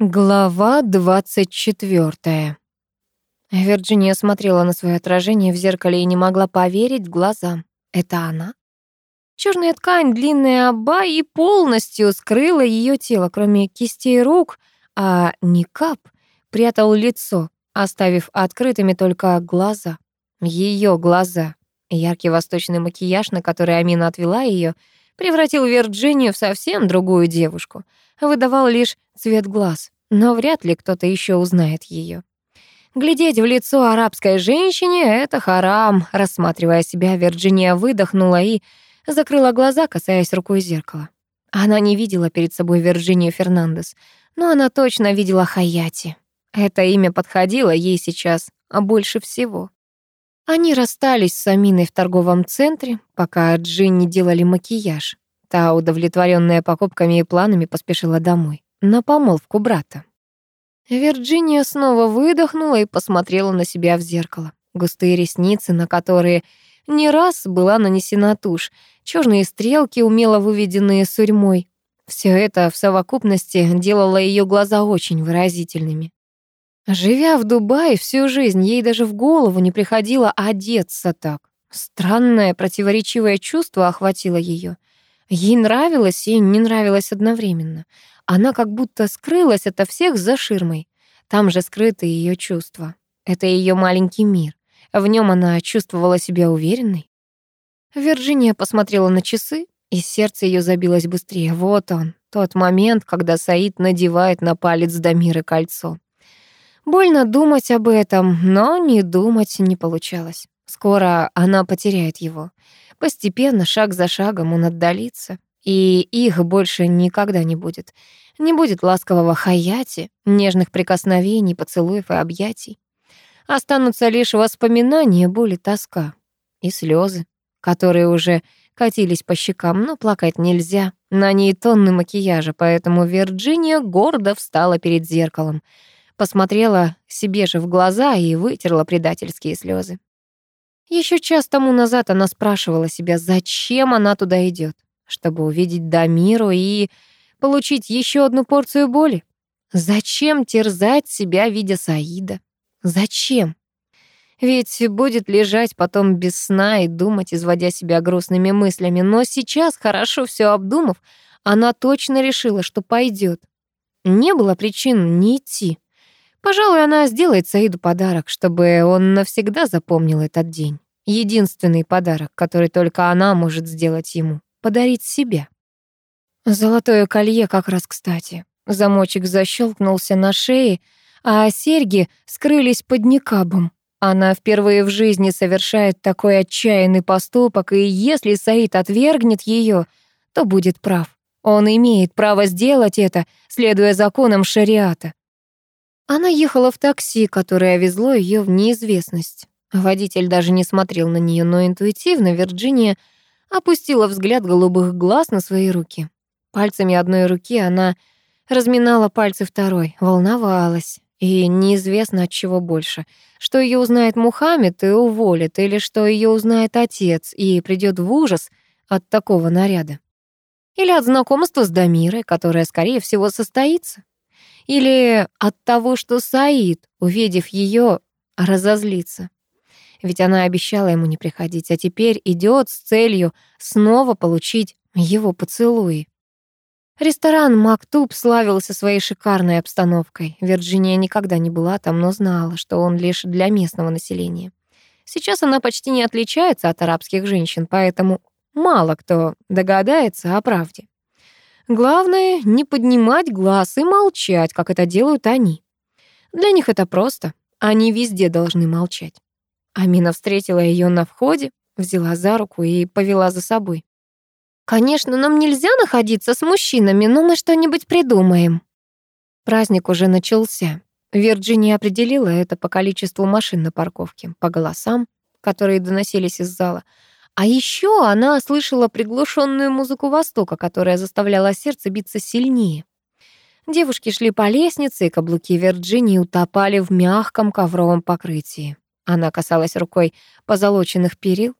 Глава 24. Вирджиния смотрела на свое отражение в зеркале и не могла поверить глазам. Это она? Черная ткань, длинная оба и полностью скрыла ее тело, кроме кистей рук, а никап прятал лицо, оставив открытыми только глаза. Ее глаза. Яркий восточный макияж, на который Амина отвела ее, превратил Вирджинию в совсем другую девушку — выдавал лишь цвет глаз, но вряд ли кто-то еще узнает ее. Глядеть в лицо арабской женщине — это харам. Рассматривая себя, Вирджиния выдохнула и закрыла глаза, касаясь рукой зеркала. Она не видела перед собой Вирджинию Фернандес, но она точно видела Хаяти. Это имя подходило ей сейчас больше всего. Они расстались с Аминой в торговом центре, пока Джинни делали макияж. Та, удовлетворенная покупками и планами, поспешила домой, на помолвку брата. Вирджиния снова выдохнула и посмотрела на себя в зеркало. Густые ресницы, на которые не раз была нанесена тушь, черные стрелки, умело выведенные сурьмой. Все это в совокупности делало ее глаза очень выразительными. Живя в Дубае всю жизнь, ей даже в голову не приходило одеться так. Странное противоречивое чувство охватило ее. Ей нравилось и не нравилось одновременно. Она как будто скрылась ото всех за ширмой. Там же скрыты ее чувства. Это ее маленький мир. В нем она чувствовала себя уверенной. Вирджиния посмотрела на часы, и сердце ее забилось быстрее. Вот он, тот момент, когда Саид надевает на палец Дамиры кольцо. Больно думать об этом, но не думать не получалось. Скоро она потеряет его. Постепенно, шаг за шагом он отдалится, и их больше никогда не будет. Не будет ласкового хаяти, нежных прикосновений, поцелуев и объятий. Останутся лишь воспоминания, боли, тоска и слезы, которые уже катились по щекам, но плакать нельзя. На ней тонны макияжа, поэтому Вирджиния гордо встала перед зеркалом, посмотрела себе же в глаза и вытерла предательские слезы. Еще час тому назад она спрашивала себя, зачем она туда идет, чтобы увидеть Дамиру и получить еще одну порцию боли. Зачем терзать себя, видя Саида? Зачем? Ведь будет лежать потом без сна и думать, изводя себя грустными мыслями. Но сейчас, хорошо все обдумав, она точно решила, что пойдет. Не было причин не идти. Пожалуй, она сделает Саиду подарок, чтобы он навсегда запомнил этот день. Единственный подарок, который только она может сделать ему — подарить себя. Золотое колье как раз кстати. Замочек защелкнулся на шее, а серьги скрылись под никабом. Она впервые в жизни совершает такой отчаянный поступок, и если Саид отвергнет ее, то будет прав. Он имеет право сделать это, следуя законам шариата. Она ехала в такси, которое везло ее в неизвестность. Водитель даже не смотрел на нее, но интуитивно Вирджиния опустила взгляд голубых глаз на свои руки. Пальцами одной руки она разминала пальцы второй, волновалась. И неизвестно от чего больше, что ее узнает Мухаммед и уволит, или что ее узнает отец и придет в ужас от такого наряда. Или от знакомства с Дамирой, которое, скорее всего, состоится. Или от того, что Саид, увидев ее, разозлится. Ведь она обещала ему не приходить, а теперь идет с целью снова получить его поцелуи. Ресторан «Мактуб» славился своей шикарной обстановкой. Вирджиния никогда не была там, но знала, что он лишь для местного населения. Сейчас она почти не отличается от арабских женщин, поэтому мало кто догадается о правде. Главное — не поднимать глаз и молчать, как это делают они. Для них это просто. Они везде должны молчать. Амина встретила ее на входе, взяла за руку и повела за собой. «Конечно, нам нельзя находиться с мужчинами, но мы что-нибудь придумаем». Праздник уже начался. Вирджиния определила это по количеству машин на парковке, по голосам, которые доносились из зала, а еще она слышала приглушенную музыку Востока, которая заставляла сердце биться сильнее. Девушки шли по лестнице, и каблуки Вирджинии утопали в мягком ковровом покрытии. Она касалась рукой позолоченных перил.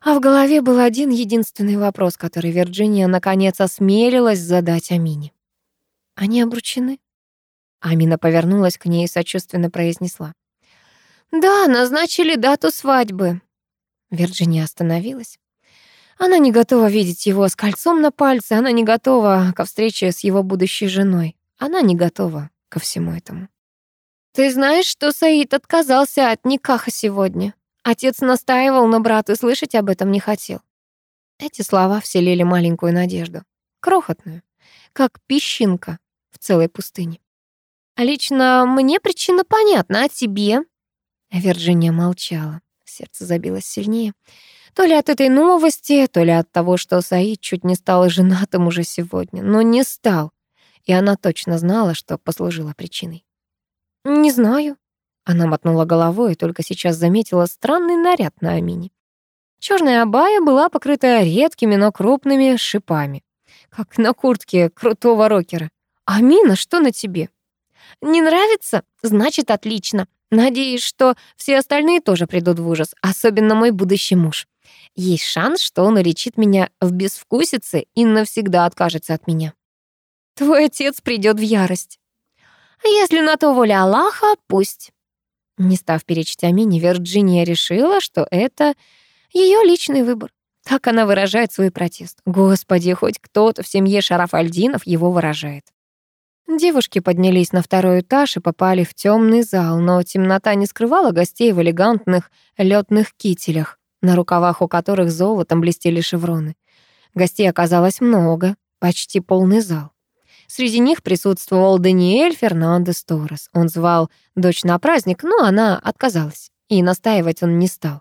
А в голове был один единственный вопрос, который Вирджиния наконец осмелилась задать Амине. Они обручены? Амина повернулась к ней и сочувственно произнесла. «Да, назначили дату свадьбы». Вирджиния остановилась. Она не готова видеть его с кольцом на пальце, она не готова ко встрече с его будущей женой. Она не готова ко всему этому. «Ты знаешь, что Саид отказался от Никаха сегодня? Отец настаивал, но брат и слышать об этом не хотел». Эти слова вселили маленькую надежду. Крохотную, как песчинка в целой пустыне. «Лично мне причина понятна, а тебе?» Вирджиния молчала. Сердце забилось сильнее. То ли от этой новости, то ли от того, что Саид чуть не стал женатым уже сегодня. Но не стал. И она точно знала, что послужило причиной. «Не знаю». Она мотнула головой и только сейчас заметила странный наряд на Амине. Черная абая была покрыта редкими, но крупными шипами, как на куртке крутого рокера. «Амина, что на тебе?» Не нравится? Значит, отлично. Надеюсь, что все остальные тоже придут в ужас, особенно мой будущий муж. Есть шанс, что он уличит меня в безвкусице и навсегда откажется от меня. Твой отец придет в ярость. Если на то воля Аллаха, пусть. Не став перечить Амине, Вирджиния решила, что это ее личный выбор. Так она выражает свой протест. Господи, хоть кто-то в семье Шараф-Альдинов его выражает. Девушки поднялись на второй этаж и попали в темный зал, но темнота не скрывала гостей в элегантных летных кителях, на рукавах у которых золотом блестели шевроны. Гостей оказалось много, почти полный зал. Среди них присутствовал Даниэль Фернандес Торрес. Он звал дочь на праздник, но она отказалась, и настаивать он не стал.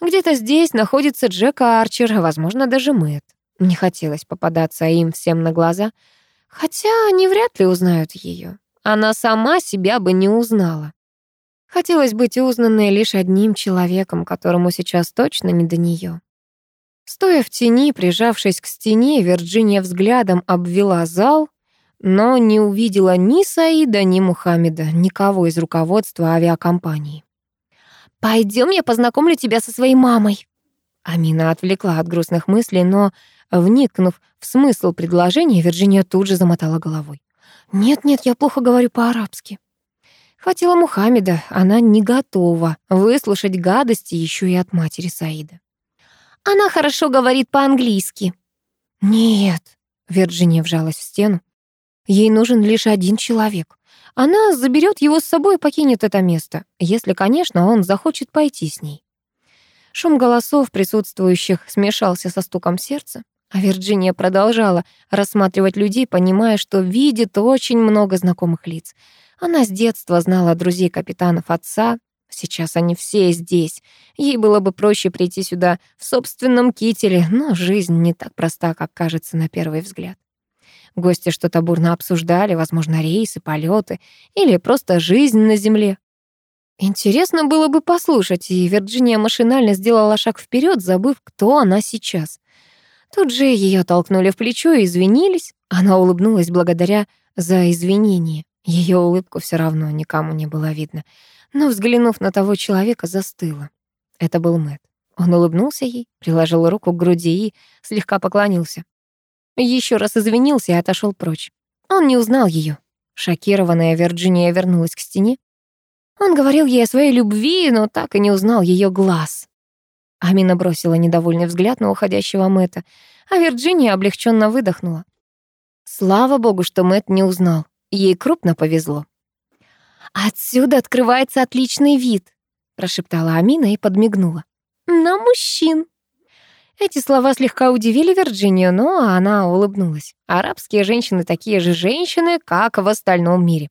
Где-то здесь находится Джек Арчер, возможно, даже Мэтт. Не хотелось попадаться им всем на глаза — Хотя они вряд ли узнают ее. Она сама себя бы не узнала. Хотелось быть узнанной лишь одним человеком, которому сейчас точно не до нее. Стоя в тени, прижавшись к стене, Вирджиния взглядом обвела зал, но не увидела ни Саида, ни Мухаммеда, никого из руководства авиакомпании. «Пойдем, я познакомлю тебя со своей мамой». Амина отвлекла от грустных мыслей, но Вникнув в смысл предложения, Вирджиния тут же замотала головой. «Нет-нет, я плохо говорю по-арабски». Хватило Мухаммеда, она не готова выслушать гадости еще и от матери Саида. «Она хорошо говорит по-английски». «Нет», — Вирджиния вжалась в стену. «Ей нужен лишь один человек. Она заберет его с собой и покинет это место, если, конечно, он захочет пойти с ней». Шум голосов присутствующих смешался со стуком сердца. А Вирджиния продолжала рассматривать людей, понимая, что видит очень много знакомых лиц. Она с детства знала друзей капитанов отца. Сейчас они все здесь. Ей было бы проще прийти сюда в собственном кителе, но жизнь не так проста, как кажется на первый взгляд. Гости что-то бурно обсуждали, возможно, рейсы, полеты или просто жизнь на земле. Интересно было бы послушать, и Вирджиния машинально сделала шаг вперед, забыв, кто она сейчас — Тут же ее толкнули в плечо и извинились. Она улыбнулась благодаря за извинение. Ее улыбку все равно никому не было видно. Но, взглянув на того человека, застыла. Это был Мэт. Он улыбнулся ей, приложил руку к груди и слегка поклонился. Еще раз извинился и отошел прочь. Он не узнал ее. Шокированная Вирджиния вернулась к стене. Он говорил ей о своей любви, но так и не узнал ее глаз. Амина бросила недовольный взгляд на уходящего Мэтта, а Вирджиния облегченно выдохнула. Слава богу, что Мэтт не узнал. Ей крупно повезло. «Отсюда открывается отличный вид», — прошептала Амина и подмигнула. «На мужчин». Эти слова слегка удивили Вирджинию, но она улыбнулась. Арабские женщины такие же женщины, как в остальном мире.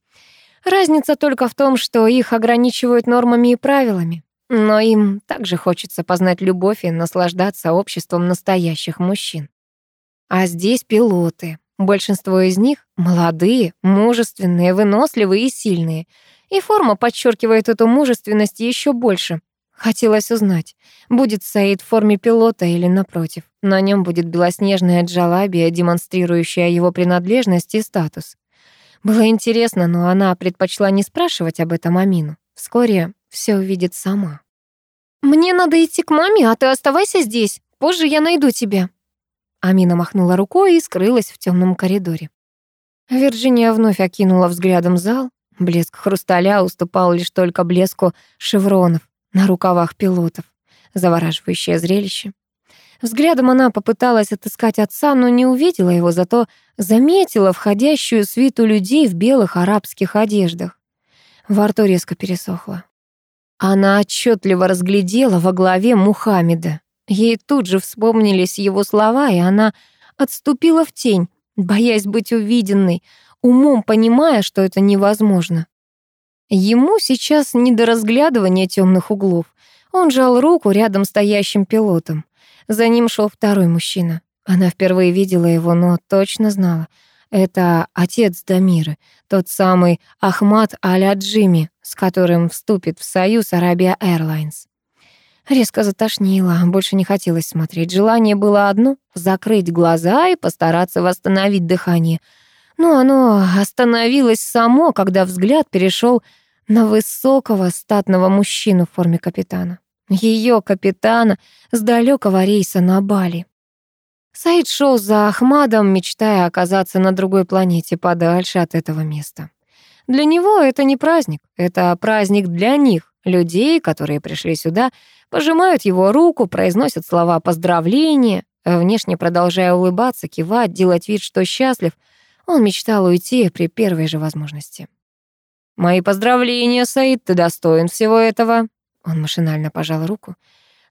Разница только в том, что их ограничивают нормами и правилами. Но им также хочется познать любовь и наслаждаться обществом настоящих мужчин. А здесь пилоты. Большинство из них молодые, мужественные, выносливые и сильные. И форма подчеркивает эту мужественность еще больше. Хотелось узнать, будет Саид в форме пилота или напротив. На нем будет белоснежная джалабия, демонстрирующая его принадлежность и статус. Было интересно, но она предпочла не спрашивать об этом Амину. Вскоре все увидит сама. «Мне надо идти к маме, а ты оставайся здесь. Позже я найду тебя». Амина махнула рукой и скрылась в темном коридоре. Вирджиния вновь окинула взглядом зал. Блеск хрусталя уступал лишь только блеску шевронов на рукавах пилотов. Завораживающее зрелище. Взглядом она попыталась отыскать отца, но не увидела его, зато заметила входящую свиту людей в белых арабских одеждах. Во рту резко пересохло. Она отчетливо разглядела во главе Мухаммеда. Ей тут же вспомнились его слова, и она отступила в тень, боясь быть увиденной, умом понимая, что это невозможно. Ему сейчас не до разглядывания темных углов. Он жал руку рядом стоящим пилотом. За ним шел второй мужчина. Она впервые видела его, но точно знала. Это отец Дамиры, тот самый Ахмад Аль-Аджими, с которым вступит в союз Арабия Airlines. Резко затошнило, больше не хотелось смотреть. Желание было одно — закрыть глаза и постараться восстановить дыхание. Но оно остановилось само, когда взгляд перешел на высокого статного мужчину в форме капитана. Ее капитана с далекого рейса на Бали. Саид шел за Ахмадом, мечтая оказаться на другой планете, подальше от этого места. Для него это не праздник, это праздник для них, людей, которые пришли сюда, пожимают его руку, произносят слова поздравления, внешне продолжая улыбаться, кивать, делать вид, что счастлив. Он мечтал уйти при первой же возможности. «Мои поздравления, Саид, ты достоин всего этого». Он машинально пожал руку.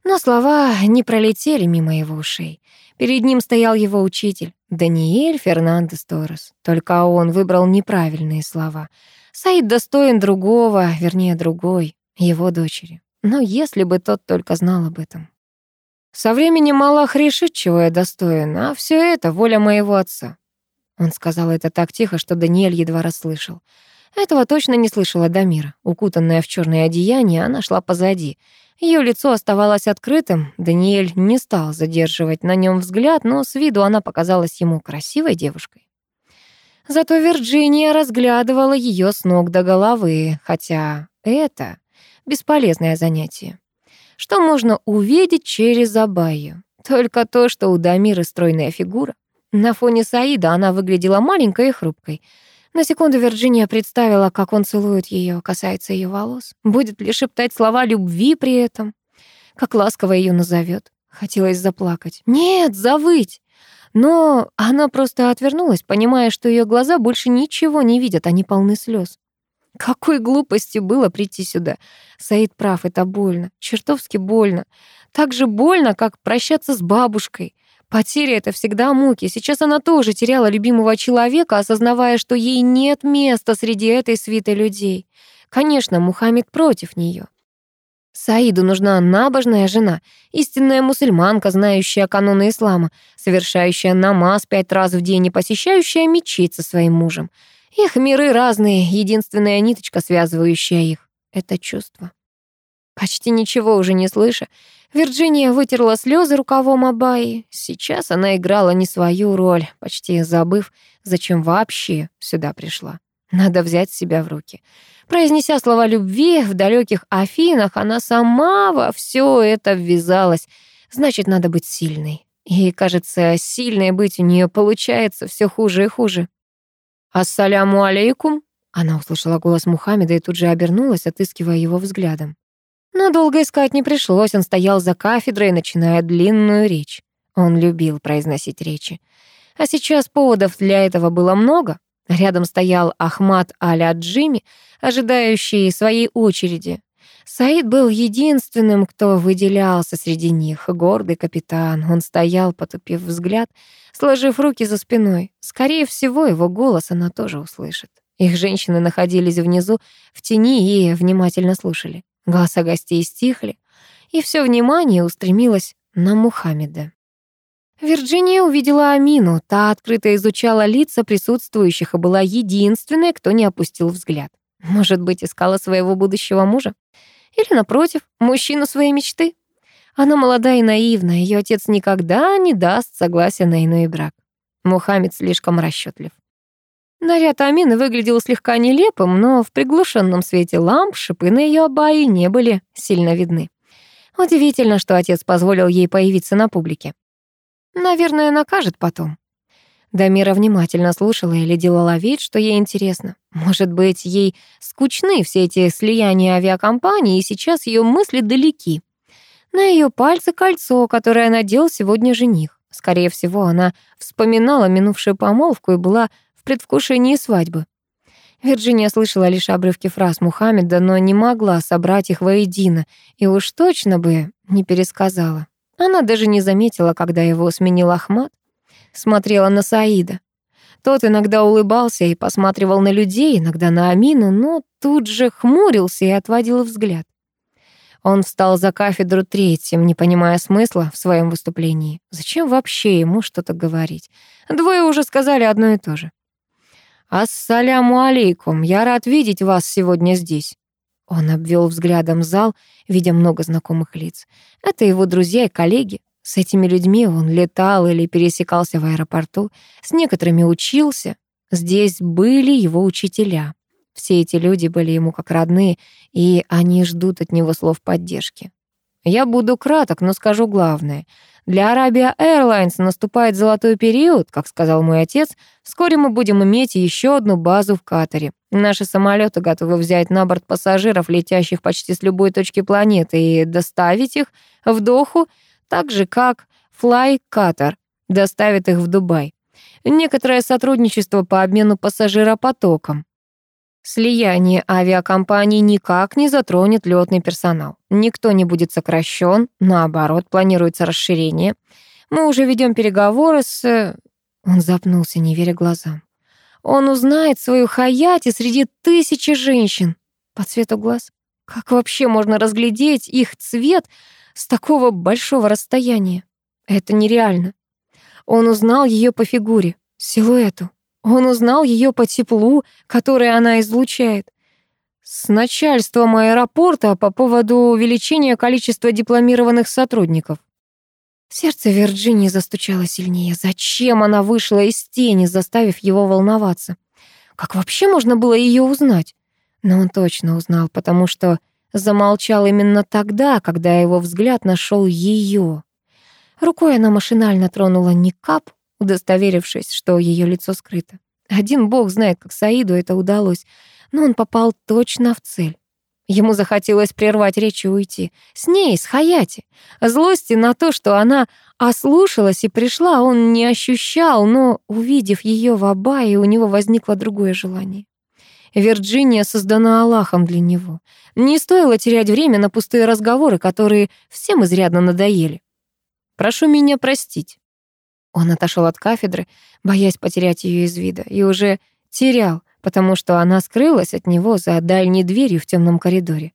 Но слова не пролетели мимо его ушей. Перед ним стоял его учитель, Даниэль Фернандес Торрес. Только он выбрал неправильные слова. Саид достоин другого, вернее, другой, его дочери. Но если бы тот только знал об этом. Со временем Аллах решит, чего я достоин, а все это воля моего отца. Он сказал это так тихо, что Даниэль едва расслышал. Этого точно не слышала Дамира. Укутанная в черное одеяние, она шла позади. Ее лицо оставалось открытым. Даниэль не стал задерживать на нем взгляд, но с виду она показалась ему красивой девушкой. Зато Вирджиния разглядывала ее с ног до головы, хотя это бесполезное занятие. Что можно увидеть через Абайю? Только то, что у Дамиры стройная фигура. На фоне Саида она выглядела маленькой и хрупкой. На секунду Вирджиния представила, как он целует ее, касается ее волос. Будет ли шептать слова любви при этом? Как ласково ее назовет. Хотелось заплакать. Нет, завыть. Но она просто отвернулась, понимая, что ее глаза больше ничего не видят, они полны слез. Какой глупости было прийти сюда. Саид прав, это больно, чертовски больно. Так же больно, как прощаться с бабушкой. Потеря — это всегда муки. Сейчас она тоже теряла любимого человека, осознавая, что ей нет места среди этой свиты людей. Конечно, Мухаммед против нее. Саиду нужна набожная жена, истинная мусульманка, знающая каноны ислама, совершающая намаз пять раз в день и посещающая мечеть со своим мужем. Их миры разные, единственная ниточка, связывающая их — это чувство. Почти ничего уже не слыша, Вирджиния вытерла слезы рукавом Абайи. Сейчас она играла не свою роль, почти забыв, зачем вообще сюда пришла. Надо взять себя в руки. Произнеся слова любви в далеких Афинах, она сама во все это ввязалась. Значит, надо быть сильной. И, кажется, сильной быть у нее получается все хуже и хуже. «Ассаляму алейкум!» Она услышала голос Мухаммеда и тут же обернулась, отыскивая его взглядом. Но долго искать не пришлось, он стоял за кафедрой, начиная длинную речь. Он любил произносить речи. А сейчас поводов для этого было много. Рядом стоял Ахмад Аль-Аджими, ожидающий своей очереди. Саид был единственным, кто выделялся среди них, гордый капитан. Он стоял, потупив взгляд, сложив руки за спиной. Скорее всего, его голос она тоже услышит. Их женщины находились внизу, в тени и внимательно слушали. Голоса гостей стихли, и все внимание устремилось на Мухаммеда. Вирджиния увидела Амину, та открыто изучала лица присутствующих и была единственной, кто не опустил взгляд. Может быть, искала своего будущего мужа? Или, напротив, мужчину своей мечты? Она молода и наивна, ее отец никогда не даст согласия на иной брак. Мухаммед слишком расчетлив. Наряд Амины выглядел слегка нелепым, но в приглушенном свете ламп шипы на ее абайи не были сильно видны. Удивительно, что отец позволил ей появиться на публике. Наверное, накажет потом. Дамира внимательно слушала или делала вид, что ей интересно. Может быть, ей скучны все эти слияния авиакомпаний, и сейчас ее мысли далеки. На ее пальце кольцо, которое надел сегодня жених. Скорее всего, она вспоминала минувшую помолвку и была предвкушении свадьбы. Вирджиния слышала лишь обрывки фраз Мухаммеда, но не могла собрать их воедино, и уж точно бы не пересказала. Она даже не заметила, когда его сменил Ахмат. Смотрела на Саида. Тот иногда улыбался и посматривал на людей, иногда на Амину, но тут же хмурился и отводил взгляд. Он встал за кафедру третьим, не понимая смысла в своем выступлении. Зачем вообще ему что-то говорить? Двое уже сказали одно и то же. «Ассаляму алейкум, я рад видеть вас сегодня здесь». Он обвел взглядом зал, видя много знакомых лиц. Это его друзья и коллеги. С этими людьми он летал или пересекался в аэропорту, с некоторыми учился. Здесь были его учителя. Все эти люди были ему как родные, и они ждут от него слов поддержки. Я буду краток, но скажу главное. Для Arabia Airlines наступает золотой период, как сказал мой отец. Вскоре мы будем иметь еще одну базу в Катаре. Наши самолеты готовы взять на борт пассажиров, летящих почти с любой точки планеты, и доставить их в Доху, так же, как Fly Qatar доставит их в Дубай. Некоторое сотрудничество по обмену пассажиропотоком. Слияние авиакомпаний никак не затронет летный персонал. Никто не будет сокращен, наоборот, планируется расширение. Мы уже ведем переговоры с... Э, он запнулся, не веря глазам. Он узнает свою Хаяти среди тысячи женщин. По цвету глаз. Как вообще можно разглядеть их цвет с такого большого расстояния? Это нереально. Он узнал ее по фигуре, силуэту. Он узнал ее по теплу, которое она излучает. С начальством аэропорта по поводу увеличения количества дипломированных сотрудников. Сердце Вирджинии застучало сильнее. Зачем она вышла из тени, заставив его волноваться? Как вообще можно было ее узнать? Но он точно узнал, потому что замолчал именно тогда, когда его взгляд нашел ее. Рукой она машинально тронула никап, удостоверившись, что ее лицо скрыто. Один бог знает, как Саиду это удалось, но он попал точно в цель. Ему захотелось прервать речь и уйти. С ней, с Хаяти. Злости на то, что она ослушалась и пришла, он не ощущал, но, увидев ее в Абае, у него возникло другое желание. Вирджиния создана Аллахом для него. Не стоило терять время на пустые разговоры, которые всем изрядно надоели. «Прошу меня простить», он отошел от кафедры, боясь потерять ее из вида, и уже терял, потому что она скрылась от него за дальней дверью в темном коридоре.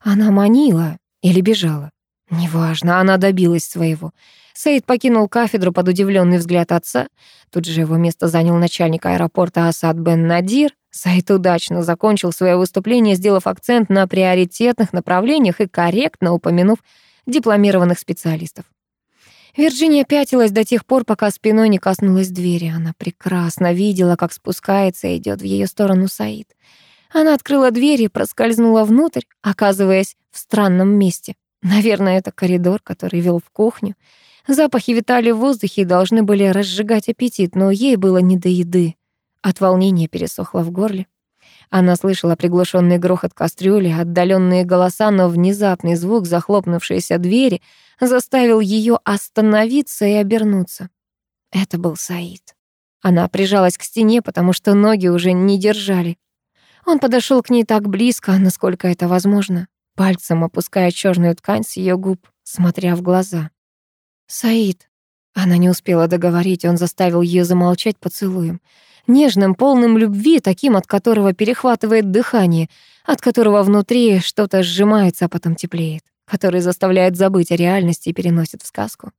Она манила или бежала. Неважно, она добилась своего. Саид покинул кафедру под удивленный взгляд отца. Тут же его место занял начальник аэропорта Асад бен Надир. Саид удачно закончил свое выступление, сделав акцент на приоритетных направлениях и корректно упомянув дипломированных специалистов. Вирджиния пятилась до тех пор, пока спиной не коснулась двери. Она прекрасно видела, как спускается и идет в ее сторону Саид. Она открыла дверь и проскользнула внутрь, оказываясь в странном месте. Наверное, это коридор, который вел в кухню. Запахи витали в воздухе и должны были разжигать аппетит, но ей было не до еды. От волнения пересохло в горле. Она слышала приглушенный грохот кастрюли, отдаленные голоса, но внезапный звук захлопнувшейся двери заставил ее остановиться и обернуться. Это был Саид. Она прижалась к стене, потому что ноги уже не держали. Он подошел к ней так близко, насколько это возможно, пальцем опуская черную ткань с ее губ, смотря в глаза. «Саид». Она не успела договорить, он заставил ее замолчать поцелуем нежным, полным любви, таким, от которого перехватывает дыхание, от которого внутри что-то сжимается, а потом теплеет, который заставляет забыть о реальности и переносит в сказку.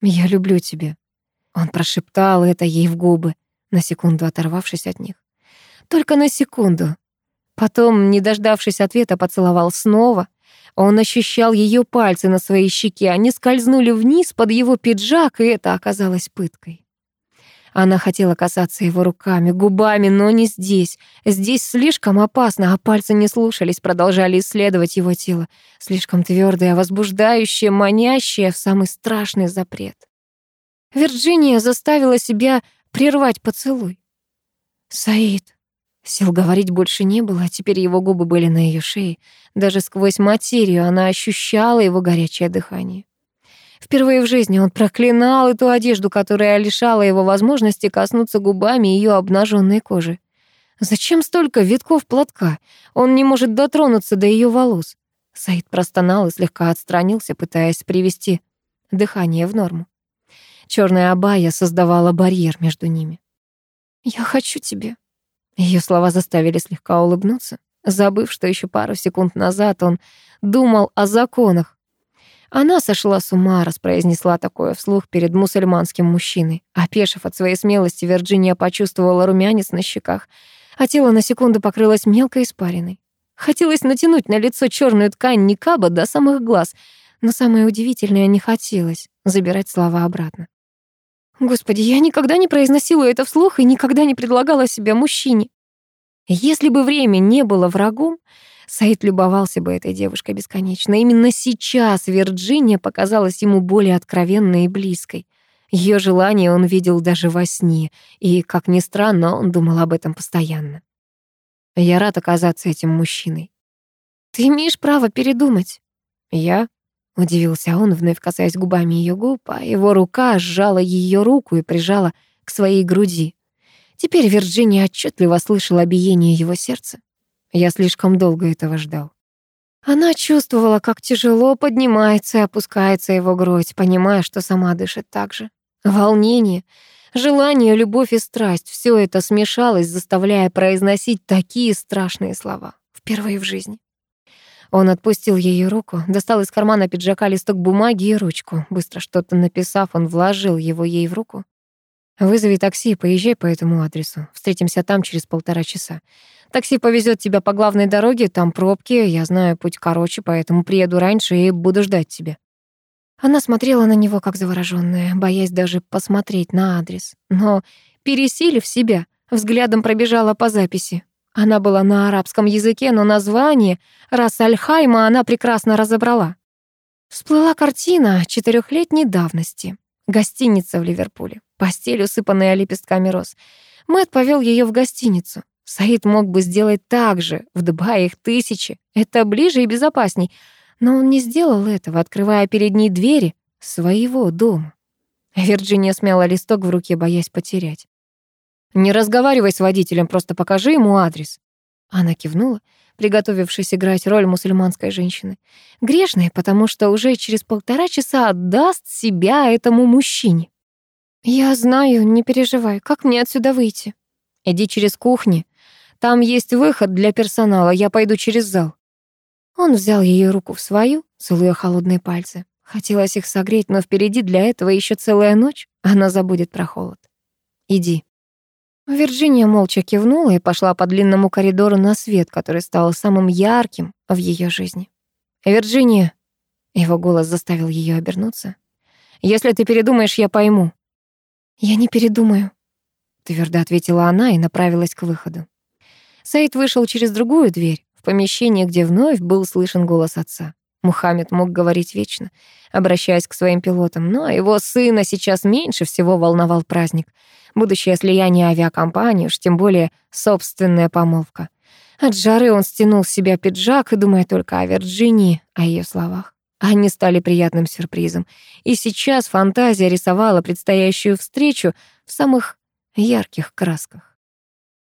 «Я люблю тебя». Он прошептал это ей в губы, на секунду оторвавшись от них. Только на секунду. Потом, не дождавшись ответа, поцеловал снова. Он ощущал ее пальцы на своей щеке, они скользнули вниз под его пиджак, и это оказалось пыткой. Она хотела касаться его руками, губами, но не здесь. Здесь слишком опасно, а пальцы не слушались, продолжали исследовать его тело. Слишком твердое, возбуждающее, манящее в самый страшный запрет. Вирджиния заставила себя прервать поцелуй. «Саид». Сил говорить больше не было, а теперь его губы были на ее шее. Даже сквозь материю она ощущала его горячее дыхание. Впервые в жизни он проклинал эту одежду, которая лишала его возможности коснуться губами ее обнаженной кожи. Зачем столько витков платка? Он не может дотронуться до ее волос. Саид простонал и слегка отстранился, пытаясь привести дыхание в норму. Черная абая создавала барьер между ними. «Я хочу тебе». Ее слова заставили слегка улыбнуться, забыв, что еще пару секунд назад он думал о законах. Она сошла с ума, распроизнесла такое вслух перед мусульманским мужчиной. Опешив от своей смелости, Вирджиния почувствовала румянец на щеках, а тело на секунду покрылось мелкой испариной. Хотелось натянуть на лицо черную ткань никаба до самых глаз, но самое удивительное не хотелось забирать слова обратно. Господи, я никогда не произносила это вслух и никогда не предлагала себя мужчине. Если бы время не было врагом, Саид любовался бы этой девушкой бесконечно. Именно сейчас Вирджиния показалась ему более откровенной и близкой. Ее желание он видел даже во сне, и, как ни странно, он думал об этом постоянно. Я рад оказаться этим мужчиной. Ты имеешь право передумать. Я? Удивился он, вновь касаясь губами ее губ, а его рука сжала ее руку и прижала к своей груди. Теперь Вирджиния отчетливо слышала биение его сердца. Я слишком долго этого ждал. Она чувствовала, как тяжело поднимается и опускается его грудь, понимая, что сама дышит так же. Волнение, желание, любовь и страсть — все это смешалось, заставляя произносить такие страшные слова. Впервые в жизни. Он отпустил ее руку, достал из кармана пиджака листок бумаги и ручку. Быстро что-то написав, он вложил его ей в руку. «Вызови такси и поезжай по этому адресу. Встретимся там через полтора часа. Такси повезет тебя по главной дороге, там пробки, я знаю путь короче, поэтому приеду раньше и буду ждать тебя». Она смотрела на него как заворожённая, боясь даже посмотреть на адрес. Но, пересилив себя, взглядом пробежала по записи. Она была на арабском языке, но название Рас-Аль-Хайма она прекрасно разобрала. Всплыла картина четырехлетней давности. Гостиница в Ливерпуле. Постель, усыпанная лепестками роз. Мэтт повел ее в гостиницу. Саид мог бы сделать так же. В Дубае их тысячи. Это ближе и безопасней. Но он не сделал этого, открывая перед ней двери своего дома. Вирджиния смяла листок в руке, боясь потерять. «Не разговаривай с водителем, просто покажи ему адрес». Она кивнула, приготовившись играть роль мусульманской женщины. Грешной, потому что уже через полтора часа отдаст себя этому мужчине. «Я знаю, не переживай. Как мне отсюда выйти?» «Иди через кухню. Там есть выход для персонала. Я пойду через зал». Он взял ее руку в свою, целуя холодные пальцы. Хотелось их согреть, но впереди для этого еще целая ночь. Она забудет про холод. «Иди». Вирджиния молча кивнула и пошла по длинному коридору на свет, который стал самым ярким в ее жизни. «Вирджиния!» Его голос заставил ее обернуться. «Если ты передумаешь, я пойму». «Я не передумаю», — твердо ответила она и направилась к выходу. Саид вышел через другую дверь, в помещение, где вновь был слышен голос отца. Мухаммед мог говорить вечно, обращаясь к своим пилотам, но его сына сейчас меньше всего волновал праздник. Будущее слияние авиакомпании, уж тем более собственная помолвка. От жары он стянул с себя пиджак, думая только о Вирджинии, о ее словах. Они стали приятным сюрпризом. И сейчас фантазия рисовала предстоящую встречу в самых ярких красках.